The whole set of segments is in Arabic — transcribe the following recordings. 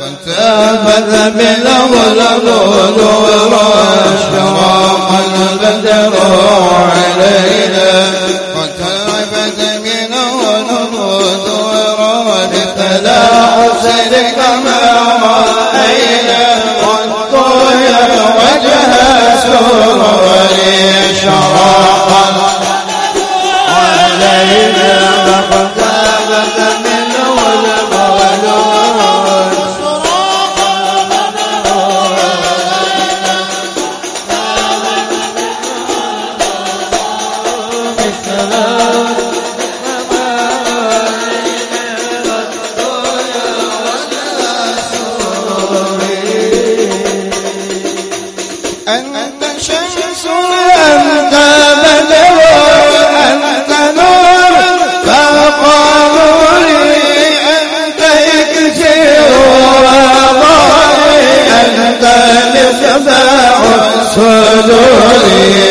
فتابت من الغلول والاشراق البدر فدعي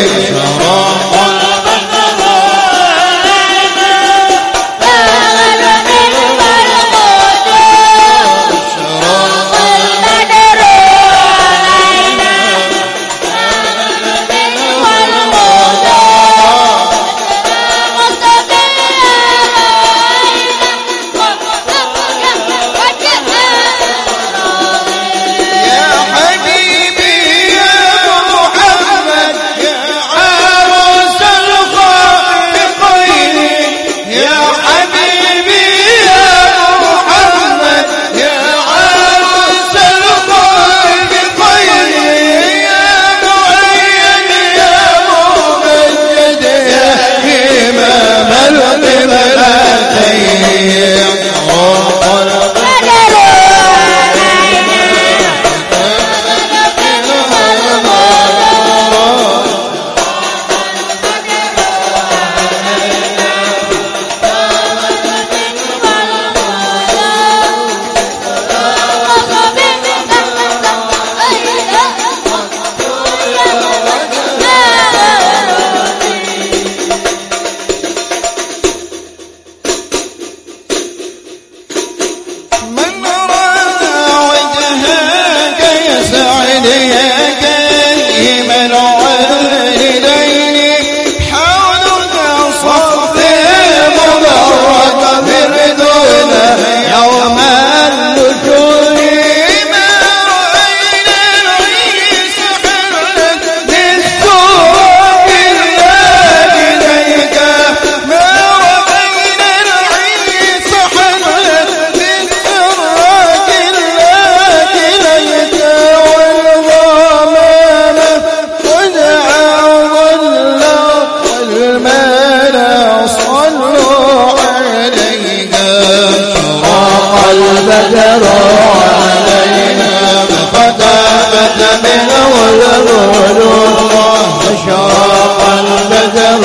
رسول الله أشرق البدر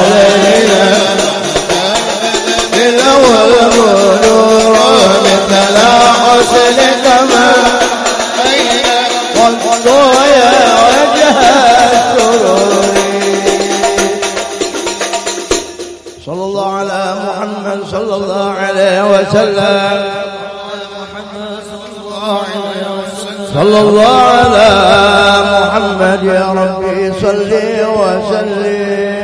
علينا إذا والغدور مثل حسنك ما قد يا وجه السرور صلى الله على محمد صلى الله عليه وسلم. صلى الله على محمد يا ربي صلي وسلم.